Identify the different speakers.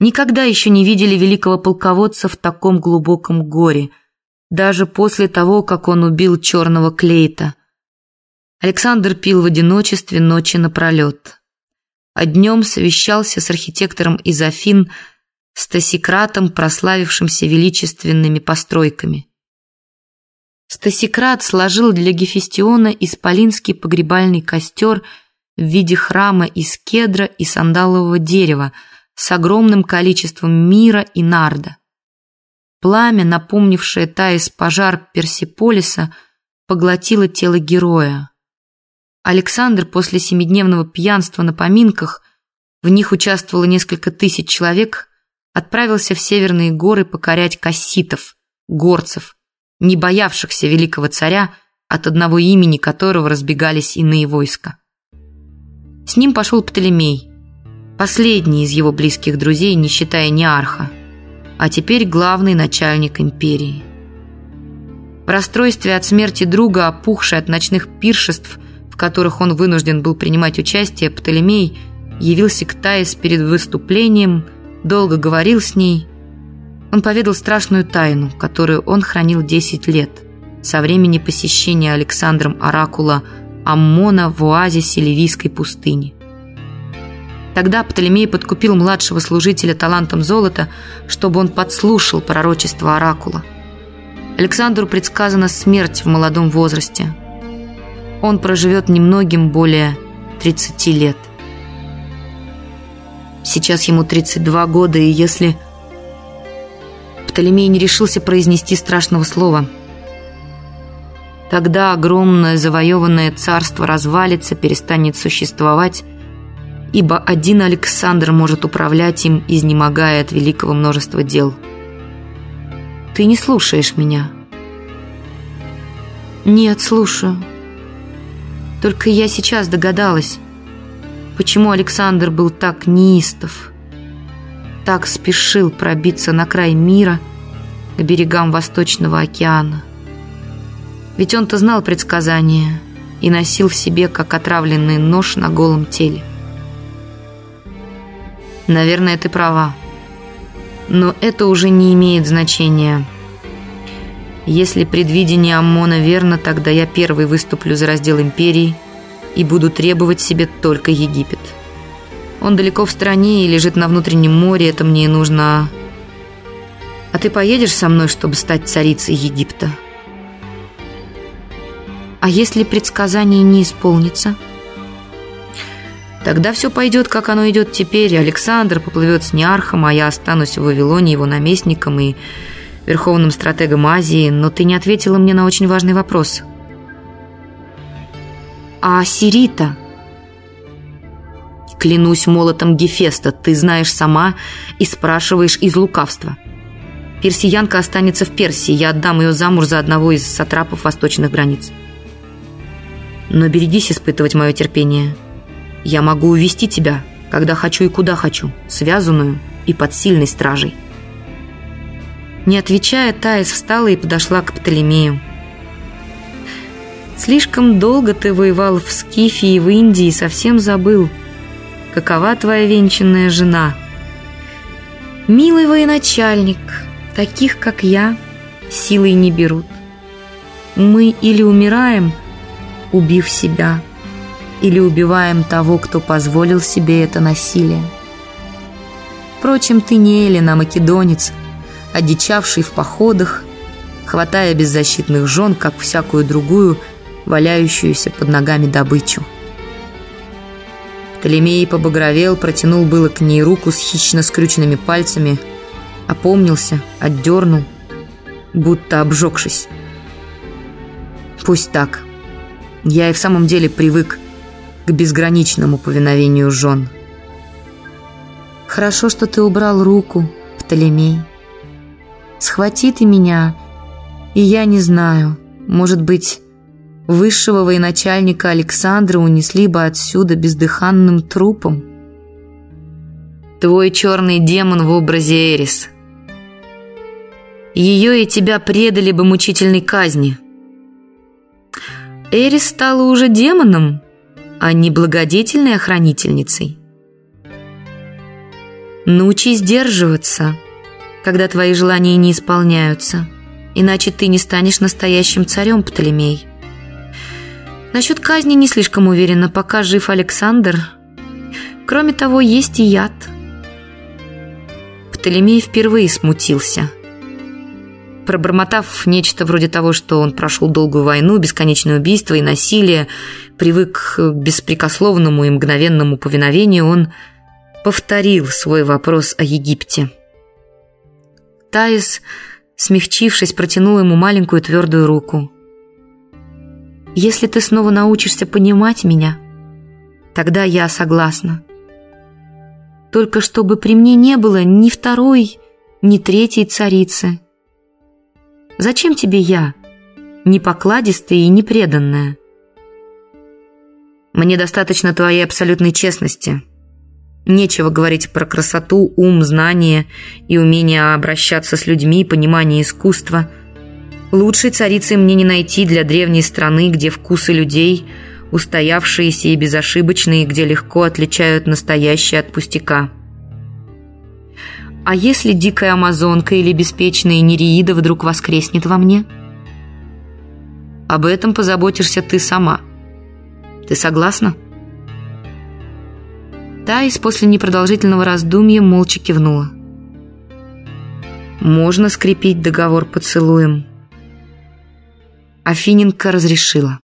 Speaker 1: Никогда еще не видели великого полководца в таком глубоком горе, даже после того, как он убил черного Клейта. Александр пил в одиночестве ночи напролет. А днем совещался с архитектором из Афин Стасикратом, прославившимся величественными постройками. Стасикрат сложил для Гефестиона исполинский погребальный костер в виде храма из кедра и сандалового дерева с огромным количеством мира и нарда. Пламя, напомнившее Таис пожар Персиполиса, поглотило тело героя. Александр после семидневного пьянства на поминках, в них участвовало несколько тысяч человек, отправился в северные горы покорять касситов, горцев, не боявшихся великого царя, от одного имени которого разбегались иные войска. С ним пошел Птолемей, последний из его близких друзей, не считая Неарха, а теперь главный начальник империи. В расстройстве от смерти друга, опухший от ночных пиршеств, в которых он вынужден был принимать участие, Птолемей явился к Таис перед выступлением, долго говорил с ней. Он поведал страшную тайну, которую он хранил 10 лет, со времени посещения Александром Оракула Аммона в оазисе Ливийской пустыни. Тогда Птолемей подкупил младшего служителя талантом золота, чтобы он подслушал пророчество Оракула. Александру предсказана смерть в молодом возрасте – он проживет немногим более 30 лет. Сейчас ему 32 года, и если... Птолемей не решился произнести страшного слова. Тогда огромное завоеванное царство развалится, перестанет существовать, ибо один Александр может управлять им, изнемогая от великого множества дел. Ты не слушаешь меня? Нет, слушаю. Только я сейчас догадалась, почему Александр был так неистов, так спешил пробиться на край мира к берегам Восточного океана. Ведь он-то знал предсказания и носил в себе, как отравленный нож на голом теле. Наверное, ты права. Но это уже не имеет значения. Если предвидение Аммона верно, тогда я первый выступлю за раздел империи и буду требовать себе только Египет. Он далеко в стране и лежит на внутреннем море, это мне и нужно. А ты поедешь со мной, чтобы стать царицей Египта? А если предсказание не исполнится? Тогда все пойдет, как оно идет теперь. Александр поплывет с Неархом, а я останусь в Вавилоне его наместником и верховным стратегом Азии, но ты не ответила мне на очень важный вопрос. А Сирита? Клянусь молотом Гефеста, ты знаешь сама и спрашиваешь из лукавства. Персиянка останется в Персии, я отдам ее замуж за одного из сатрапов восточных границ. Но берегись испытывать мое терпение. Я могу увести тебя, когда хочу и куда хочу, связанную и под сильной стражей. Не отвечая, Таис встала и подошла к Птолемею. «Слишком долго ты воевал в Скифе и в Индии и совсем забыл, какова твоя венчанная жена. Милый военачальник, таких, как я, силой не берут. Мы или умираем, убив себя, или убиваем того, кто позволил себе это насилие. Впрочем, ты не Элена, македонец – одичавший в походах, хватая беззащитных жен, как всякую другую, валяющуюся под ногами добычу. Птолемей побагровел, протянул было к ней руку с хищно скрюченными пальцами, опомнился, отдернул, будто обжегшись. Пусть так. Я и в самом деле привык к безграничному повиновению жен. Хорошо, что ты убрал руку, Птолемей. Схвати ты меня, и я не знаю, может быть, высшего военачальника Александра унесли бы отсюда бездыханным трупом. Твой черный демон в образе Эрис. Ее и тебя предали бы мучительной казни. Эрис стала уже демоном, а не благодетельной охранительницей. Научись сдерживаться, когда твои желания не исполняются, иначе ты не станешь настоящим царем, Птолемей. Насчет казни не слишком уверена, пока жив Александр. Кроме того, есть и яд. Птолемей впервые смутился – Пробормотав нечто вроде того, что он прошел долгую войну, бесконечное убийство и насилие, привык к беспрекословному и мгновенному повиновению, он повторил свой вопрос о Египте. Таис, смягчившись, протянул ему маленькую твердую руку. «Если ты снова научишься понимать меня, тогда я согласна. Только чтобы при мне не было ни второй, ни третьей царицы». Зачем тебе я, непокладистая и непреданная? Мне достаточно твоей абсолютной честности. Нечего говорить про красоту, ум, знание и умение обращаться с людьми, понимание искусства. Лучшей царицы мне не найти для древней страны, где вкусы людей устоявшиеся и безошибочные, где легко отличают настоящее от пустяка. А если дикая амазонка или беспечная нереида вдруг воскреснет во мне? Об этом позаботишься ты сама. Ты согласна? Таис после непродолжительного раздумья молча кивнула. Можно скрепить договор поцелуем. Афиненко разрешила.